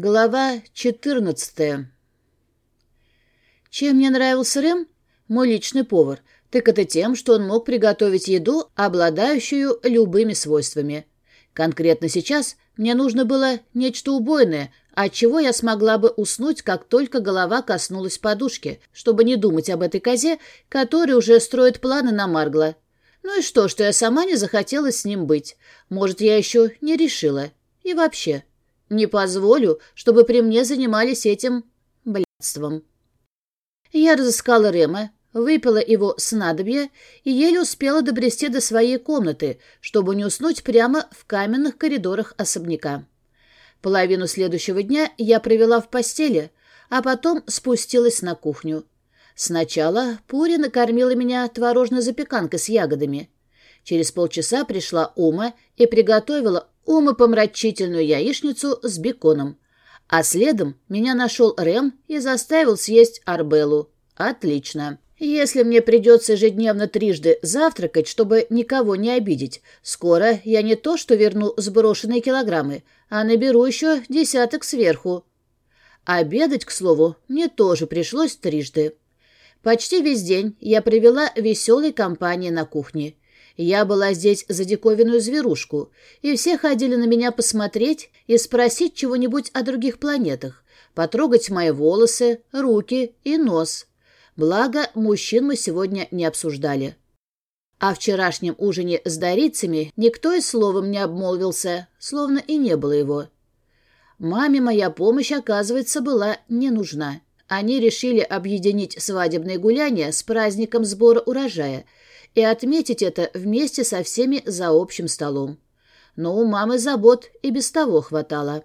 Глава 14 Чем мне нравился Рэм, мой личный повар, так это тем, что он мог приготовить еду, обладающую любыми свойствами. Конкретно сейчас мне нужно было нечто убойное, от чего я смогла бы уснуть, как только голова коснулась подушки, чтобы не думать об этой козе, которая уже строит планы на Маргла. Ну и что, что я сама не захотела с ним быть? Может, я еще не решила. И вообще... Не позволю, чтобы при мне занимались этим блядством. Я разыскала Рема, выпила его снадобье и еле успела добрести до своей комнаты, чтобы не уснуть прямо в каменных коридорах особняка. Половину следующего дня я провела в постели, а потом спустилась на кухню. Сначала Пури накормила меня творожной запеканкой с ягодами. Через полчаса пришла Ума и приготовила умопомрачительную яичницу с беконом. А следом меня нашел Рэм и заставил съесть арбеллу. Отлично. Если мне придется ежедневно трижды завтракать, чтобы никого не обидеть, скоро я не то что верну сброшенные килограммы, а наберу еще десяток сверху. Обедать, к слову, мне тоже пришлось трижды. Почти весь день я провела веселой компанией на кухне. Я была здесь за диковинную зверушку, и все ходили на меня посмотреть и спросить чего-нибудь о других планетах, потрогать мои волосы, руки и нос. Благо, мужчин мы сегодня не обсуждали. О вчерашнем ужине с дарицами никто и словом не обмолвился, словно и не было его. Маме моя помощь, оказывается, была не нужна. Они решили объединить свадебное гуляние с праздником сбора урожая — и отметить это вместе со всеми за общим столом. Но у мамы забот и без того хватало.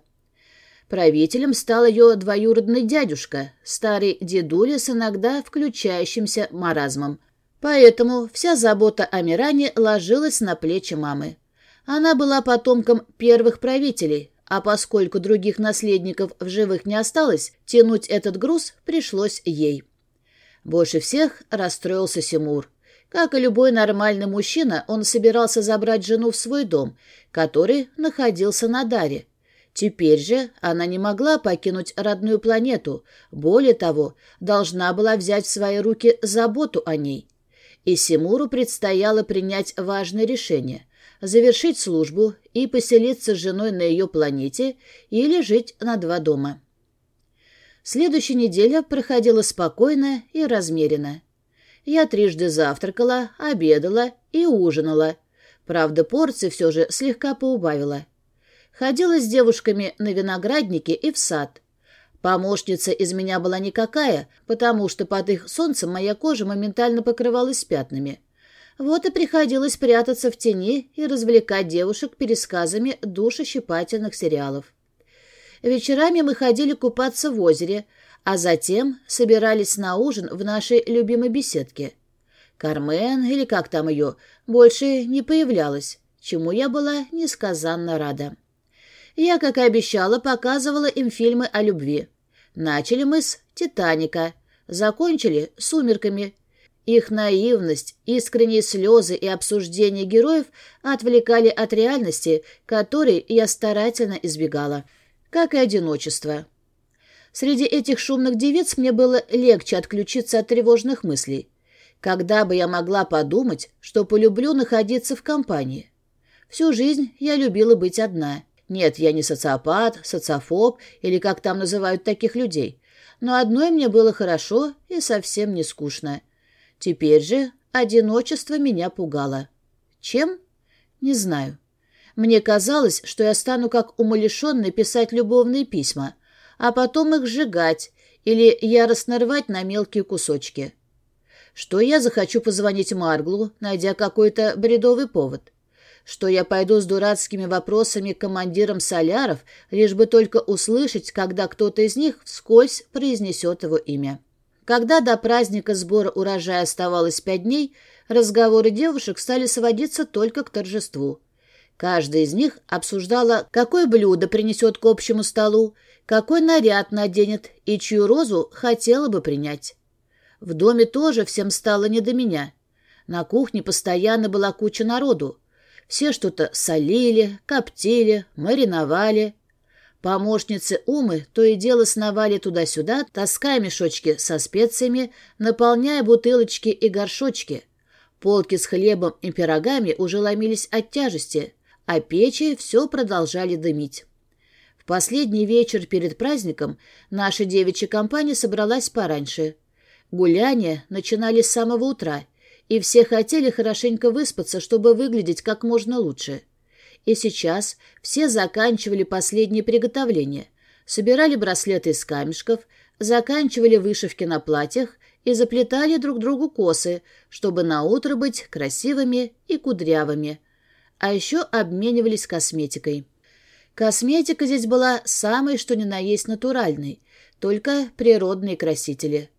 Правителем стал ее двоюродный дядюшка, старый дедуля с иногда включающимся маразмом. Поэтому вся забота о Миране ложилась на плечи мамы. Она была потомком первых правителей, а поскольку других наследников в живых не осталось, тянуть этот груз пришлось ей. Больше всех расстроился Симур. Как и любой нормальный мужчина, он собирался забрать жену в свой дом, который находился на Даре. Теперь же она не могла покинуть родную планету, более того, должна была взять в свои руки заботу о ней. И Симуру предстояло принять важное решение – завершить службу и поселиться с женой на ее планете или жить на два дома. Следующая неделя проходила спокойно и размеренно. Я трижды завтракала, обедала и ужинала. Правда, порции все же слегка поубавила. Ходила с девушками на винограднике и в сад. Помощница из меня была никакая, потому что под их солнцем моя кожа моментально покрывалась пятнами. Вот и приходилось прятаться в тени и развлекать девушек пересказами душещипательных сериалов. Вечерами мы ходили купаться в озере, а затем собирались на ужин в нашей любимой беседке. Кармен, или как там ее, больше не появлялась, чему я была несказанно рада. Я, как и обещала, показывала им фильмы о любви. Начали мы с «Титаника», закончили «Сумерками». Их наивность, искренние слезы и обсуждения героев отвлекали от реальности, которой я старательно избегала, как и одиночество. Среди этих шумных девиц мне было легче отключиться от тревожных мыслей. Когда бы я могла подумать, что полюблю находиться в компании? Всю жизнь я любила быть одна. Нет, я не социопат, социофоб или как там называют таких людей. Но одной мне было хорошо и совсем не скучно. Теперь же одиночество меня пугало. Чем? Не знаю. Мне казалось, что я стану как умалишенный писать любовные письма, а потом их сжигать или яростно рвать на мелкие кусочки. Что я захочу позвонить Марглу, найдя какой-то бредовый повод. Что я пойду с дурацкими вопросами к командирам соляров, лишь бы только услышать, когда кто-то из них вскользь произнесет его имя. Когда до праздника сбора урожая оставалось пять дней, разговоры девушек стали сводиться только к торжеству. Каждая из них обсуждала, какое блюдо принесет к общему столу, какой наряд наденет и чью розу хотела бы принять. В доме тоже всем стало не до меня. На кухне постоянно была куча народу. Все что-то солили, коптили, мариновали. Помощницы Умы то и дело сновали туда-сюда, таская мешочки со специями, наполняя бутылочки и горшочки. Полки с хлебом и пирогами уже ломились от тяжести, а печи все продолжали дымить. В последний вечер перед праздником наша девичья компания собралась пораньше. Гуляния начинались с самого утра, и все хотели хорошенько выспаться, чтобы выглядеть как можно лучше. И сейчас все заканчивали последние приготовления, собирали браслеты из камешков, заканчивали вышивки на платьях и заплетали друг другу косы, чтобы наутро быть красивыми и кудрявыми. А еще обменивались косметикой. Косметика здесь была самой, что ни на есть натуральной, только природные красители.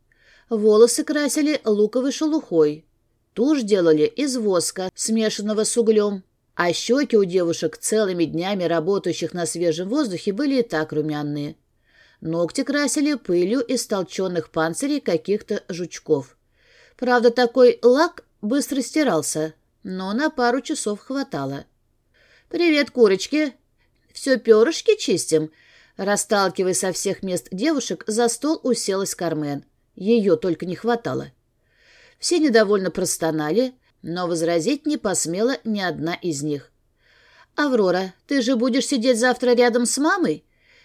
Волосы красили луковой шелухой. Тушь делали из воска, смешанного с углем, а щеки у девушек, целыми днями работающих на свежем воздухе, были и так румяные. Ногти красили пылью из толченных панцирей каких-то жучков. Правда, такой лак быстро стирался, но на пару часов хватало. «Привет, курочки! Все перышки чистим?» Расталкивая со всех мест девушек, за стол уселась Кармен. Ее только не хватало. Все недовольно простонали, но возразить не посмела ни одна из них. «Аврора, ты же будешь сидеть завтра рядом с мамой?»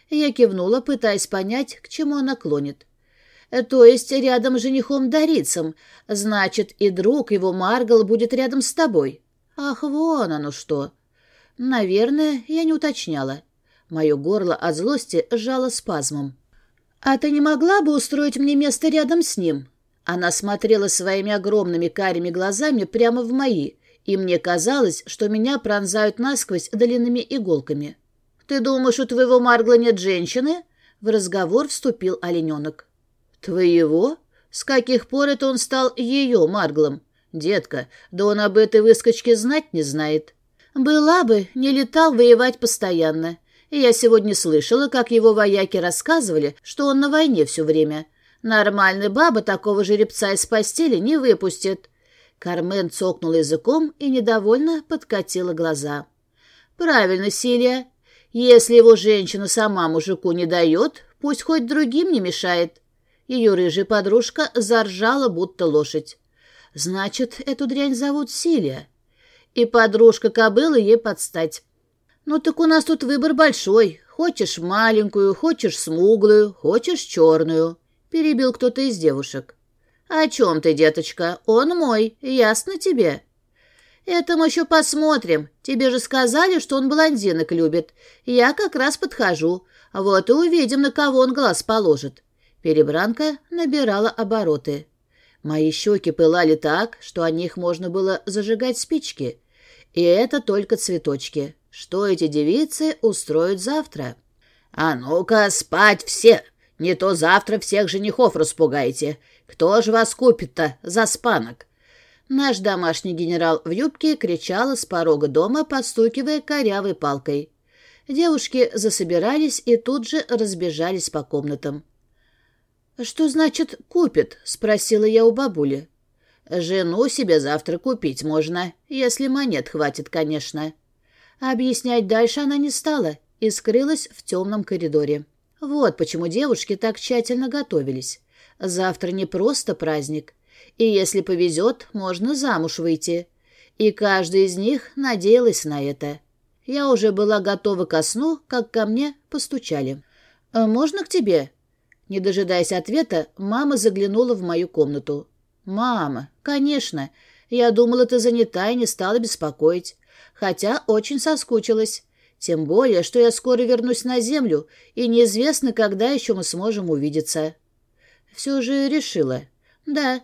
Я кивнула, пытаясь понять, к чему она клонит. «То есть рядом с женихом-дарицем. Значит, и друг его Маргал будет рядом с тобой». «Ах, вон оно что!» «Наверное, я не уточняла». Мое горло от злости сжало спазмом. «А ты не могла бы устроить мне место рядом с ним?» Она смотрела своими огромными карими глазами прямо в мои, и мне казалось, что меня пронзают насквозь длинными иголками. «Ты думаешь, у твоего Маргла нет женщины?» В разговор вступил олененок. «Твоего? С каких пор это он стал ее Марглом? Детка, да он об этой выскочке знать не знает. Была бы, не летал воевать постоянно. Я сегодня слышала, как его вояки рассказывали, что он на войне все время. Нормальная баба такого жеребца из постели не выпустит. Кармен цокнула языком и недовольно подкатила глаза. «Правильно, Силия. Если его женщина сама мужику не дает, пусть хоть другим не мешает». Ее рыжая подружка заржала, будто лошадь. «Значит, эту дрянь зовут Силия. И подружка кобылы ей подстать. Ну так у нас тут выбор большой. Хочешь маленькую, хочешь смуглую, хочешь черную. — перебил кто-то из девушек. «О чем ты, деточка? Он мой, ясно тебе?» «Это мы еще посмотрим. Тебе же сказали, что он блондинок любит. Я как раз подхожу. Вот и увидим, на кого он глаз положит». Перебранка набирала обороты. Мои щеки пылали так, что о них можно было зажигать спички. И это только цветочки. Что эти девицы устроят завтра? «А ну-ка, спать все!» Не то завтра всех женихов распугаете. Кто же вас купит-то за спанок?» Наш домашний генерал в юбке кричал с порога дома, подстукивая корявой палкой. Девушки засобирались и тут же разбежались по комнатам. «Что значит «купит»?» — спросила я у бабули. «Жену себе завтра купить можно, если монет хватит, конечно». Объяснять дальше она не стала и скрылась в темном коридоре. Вот почему девушки так тщательно готовились. Завтра не просто праздник. И если повезет, можно замуж выйти. И каждая из них надеялась на это. Я уже была готова ко сну, как ко мне постучали. «А «Можно к тебе?» Не дожидаясь ответа, мама заглянула в мою комнату. «Мама, конечно. Я думала, ты занята и не стала беспокоить. Хотя очень соскучилась. Тем более, что я скоро вернусь на Землю, и неизвестно, когда еще мы сможем увидеться. Все же решила. Да,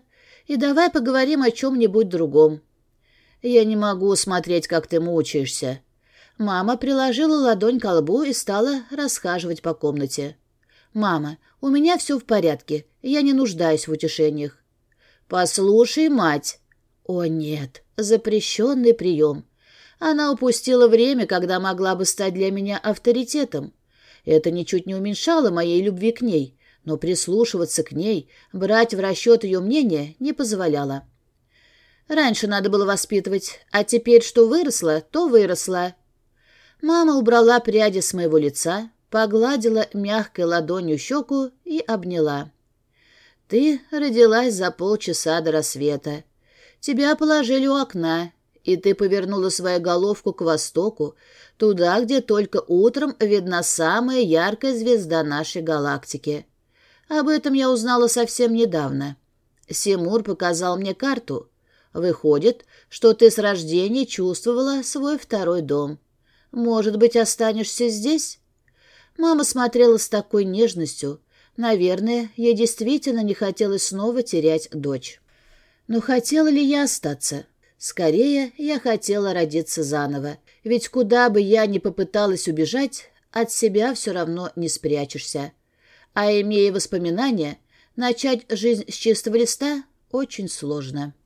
и давай поговорим о чем-нибудь другом. Я не могу смотреть, как ты мучаешься. Мама приложила ладонь к лбу и стала расхаживать по комнате. «Мама, у меня все в порядке, я не нуждаюсь в утешениях». «Послушай, мать». «О, нет, запрещенный прием. Она упустила время, когда могла бы стать для меня авторитетом. Это ничуть не уменьшало моей любви к ней, но прислушиваться к ней, брать в расчет ее мнение не позволяло. Раньше надо было воспитывать, а теперь что выросла, то выросла. Мама убрала пряди с моего лица, погладила мягкой ладонью щеку и обняла. «Ты родилась за полчаса до рассвета. Тебя положили у окна, и ты повернула свою головку к востоку, туда, где только утром видна самая яркая звезда нашей галактики. Об этом я узнала совсем недавно. Симур показал мне карту. Выходит, что ты с рождения чувствовала свой второй дом. Может быть, останешься здесь?» Мама смотрела с такой нежностью. Наверное, ей действительно не хотелось снова терять дочь. Но хотела ли я остаться? Скорее, я хотела родиться заново. Ведь куда бы я ни попыталась убежать, от себя все равно не спрячешься. А имея воспоминания, начать жизнь с чистого листа очень сложно.